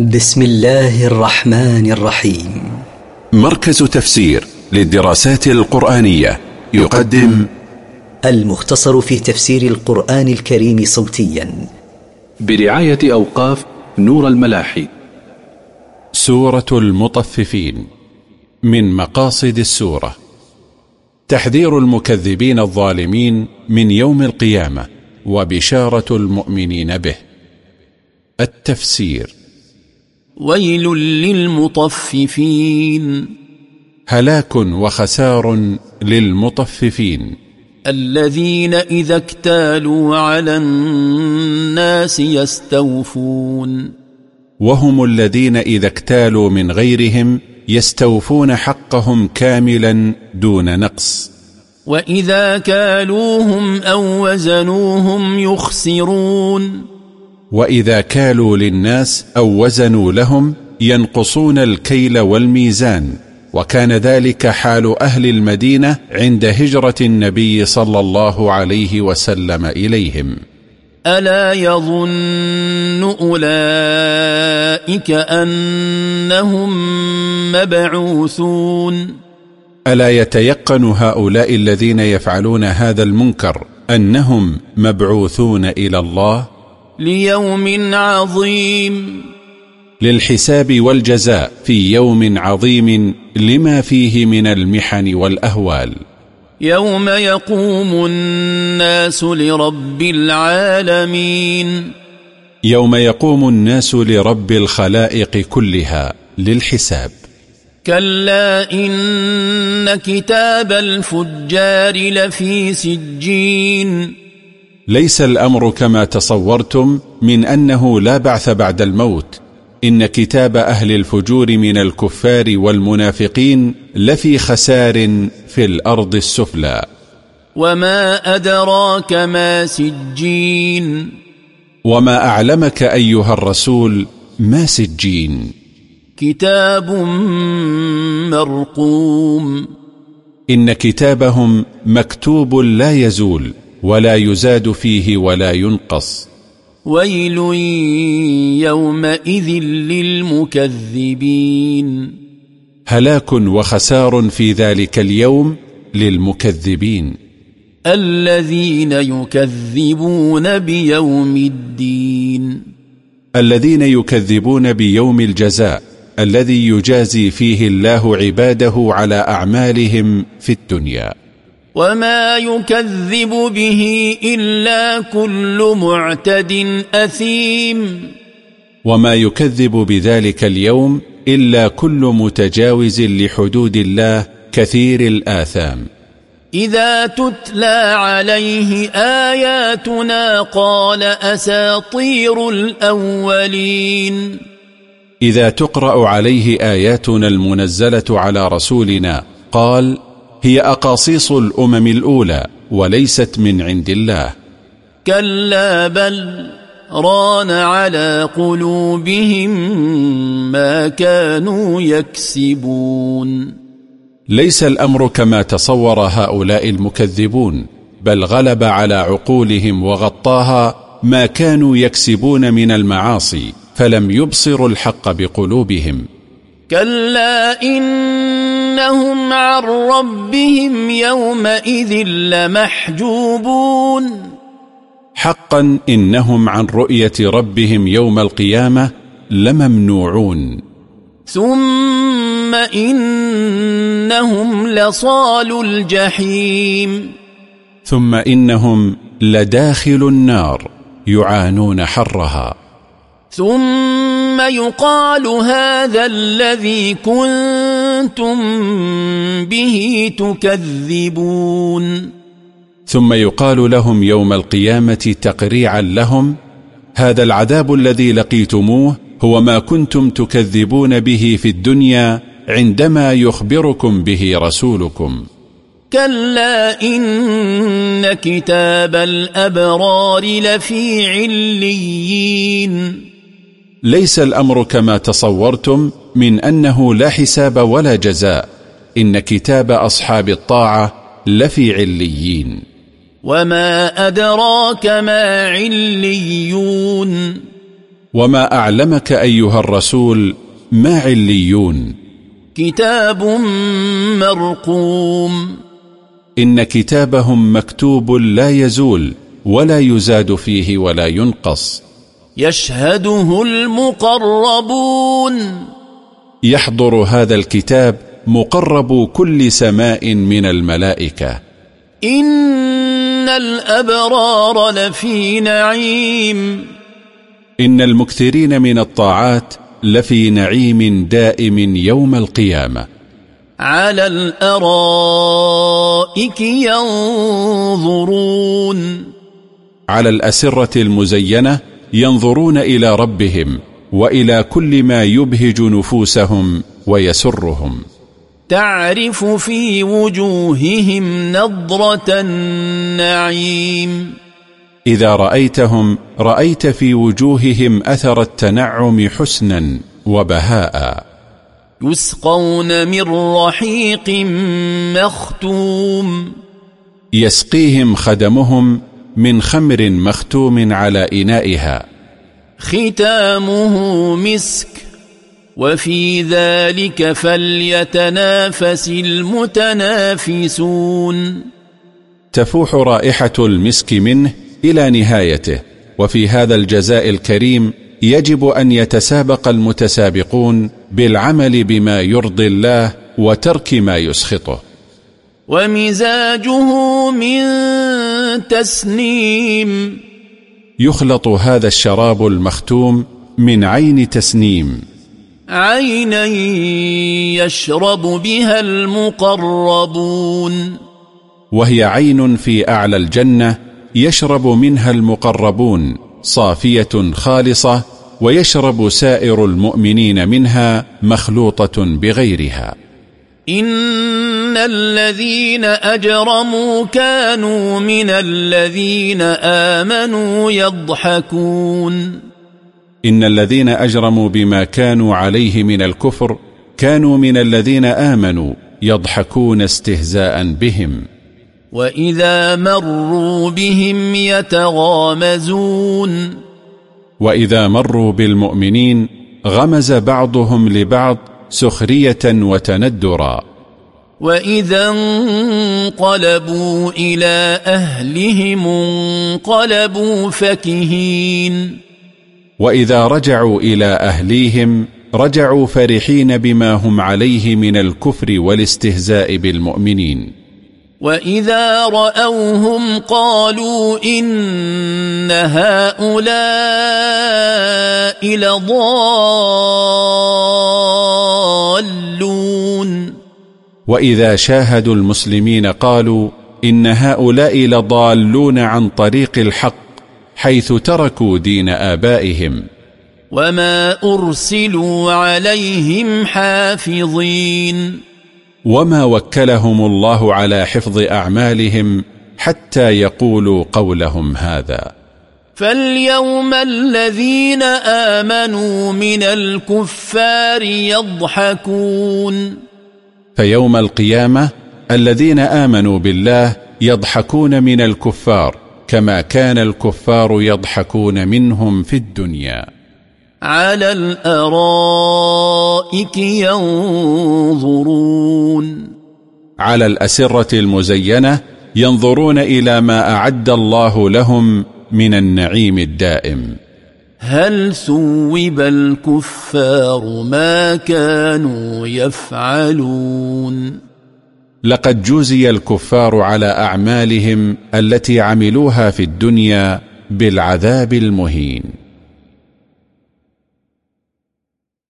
بسم الله الرحمن الرحيم. مركز تفسير للدراسات القرآنية يقدم المختصر في تفسير القرآن الكريم صوتيا. برعاية أوقاف نور الملاحي. سورة المطففين من مقاصد السورة. تحذير المكذبين الظالمين من يوم القيامة وبشارة المؤمنين به. التفسير. ويل للمطففين. هلاك وخسار للمطففين. الذين إذا اكتالوا على الناس يستوفون. وهم الذين إذا اكتالوا من غيرهم يستوفون حقهم كاملا دون نقص. وإذا كالوهم أو وزنوهم يخسرون. وإذا كالوا للناس أو وزنوا لهم ينقصون الكيل والميزان وكان ذلك حال أهل المدينة عند هجرة النبي صلى الله عليه وسلم إليهم. ألا يظن أولئك أنهم مبعوثون؟ ألا يتيقن هؤلاء الذين يفعلون هذا المنكر أنهم مبعوثون إلى الله؟ ليوم عظيم. للحساب والجزاء في يوم عظيم لما فيه من المحن والأهوال. يوم يقوم الناس لرب العالمين. يوم يقوم الناس لرب الخلائق كلها للحساب. كلا إن كتاب الفجار لفي سجين. ليس الأمر كما تصورتم من أنه لا بعث بعد الموت. إن كتاب أهل الفجور من الكفار والمنافقين لفي خسار في الأرض السفلى. وما أدراك ما سجين؟ وما أعلمك أيها الرسول ما سجين؟ كتاب مرقوم. إن كتابهم مكتوب لا يزول. ولا يزاد فيه ولا ينقص. ويل يومئذ للمكذبين. هلاك وخسار في ذلك اليوم للمكذبين. الذين يكذبون بيوم الدين. الذين يكذبون بيوم الجزاء الذي يجازي فيه الله عباده على أعمالهم في الدنيا. وما يكذب به إلا كل معتد أثيم وما يكذب بذلك اليوم إلا كل متجاوز لحدود الله كثير الآثام. إذا تتلى عليه آياتنا قال أساطير الأولين. إذا تقرأ عليه آياتنا المنزلة على رسولنا قال هي أقاصيص الأمم الأولى وليست من عند الله. كلا بل ران على قلوبهم ما كانوا يكسبون. ليس الأمر كما تصور هؤلاء المكذبون بل غلب على عقولهم وغطاها ما كانوا يكسبون من المعاصي فلم يبصروا الحق بقلوبهم. كلا إنهم عن ربهم يومئذ لمحجوبون. حقا إنهم عن رؤية ربهم يوم القيامة لممنوعون. ثم إنهم لصال الجحيم. ثم إنهم لداخل النار يعانون حرها. ثم يقال هذا الذي كنتم به تكذبون. ثم يقال لهم يوم القيامة تقريعا لهم هذا العذاب الذي لقيتموه هو ما كنتم تكذبون به في الدنيا عندما يخبركم به رسولكم. كلا إن كتاب الأبرار لفي عليين. ليس الأمر كما تصورتم من أنه لا حساب ولا جزاء إن كتاب أصحاب الطاعة لفي عليين. وما أدراك ما عليون وما أعلمك أيها الرسول ما عليون. كتاب مرقوم. إن كتابهم مكتوب لا يزول ولا يزاد فيه ولا ينقص. يشهده المقربون. يحضر هذا الكتاب مقرب كل سماء من الملائكة. إن الأبرار لفي نعيم. إن المكثرين من الطاعات لفي نعيم دائم يوم القيامة. على الأرائك ينظرون. على الأسرة المزينة ينظرون إلى ربهم. وإلى كل ما يبهج نفوسهم ويسرهم. تعرف في وجوههم نضرة النعيم. إذا رأيتهم رأيت في وجوههم أثر التنعم حسنا وبهاء. يسقون من رحيق مختوم. يسقيهم خدمهم من خمر مختوم على إنائها. ختامه مسك. وفي ذلك فليتنافس المتنافسون. تفوح رائحة المسك منه إلى نهايته. وفي هذا الجزاء الكريم يجب أن يتسابق المتسابقون بالعمل بما يرضي الله وترك ما يسخطه. ومزاجه من تسنيم. يخلط هذا الشراب المختوم من عين تسنيم. عينا يشرب بها المقربون. وهي عين في أعلى الجنة يشرب منها المقربون صافية خالصة ويشرب سائر المؤمنين منها مخلوطة بغيرها. إن الذين أجرموا كانوا من الذين آمنوا يضحكون إن الذين أجرموا بما كانوا عليه من الكفر كانوا من الذين آمنوا يضحكون استهزاء بهم. وإذا مروا بهم يتغامزون وإذا مروا بالمؤمنين غمز بعضهم لبعض سخرية وتندرا. وإذا انقلبوا إلى أهلهم انقلبوا فكهين. وإذا رجعوا إلى أهليهم رجعوا فرحين بما هم عليه من الكفر والاستهزاء بالمؤمنين. وإذا رأوهم قالوا إن هؤلاء لضالون وإذا شاهدوا المسلمين قالوا إن هؤلاء لضالون عن طريق الحق حيث تركوا دين آبائهم. وما أرسلوا عليهم حافظين وما وكلهم الله على حفظ أعمالهم حتى يقولوا قولهم هذا. فاليوم الذين آمنوا من الكفار يضحكون. فيوم القيامة الذين آمنوا بالله يضحكون من الكفار كما كان الكفار يضحكون منهم في الدنيا. على الأرائك ينظرون على الأسرة المزينة ينظرون إلى ما أعد الله لهم من النعيم الدائم. هل ثوب الكفار ما كانوا يفعلون لقد جوزي الكفار على أعمالهم التي عملوها في الدنيا بالعذاب المهين.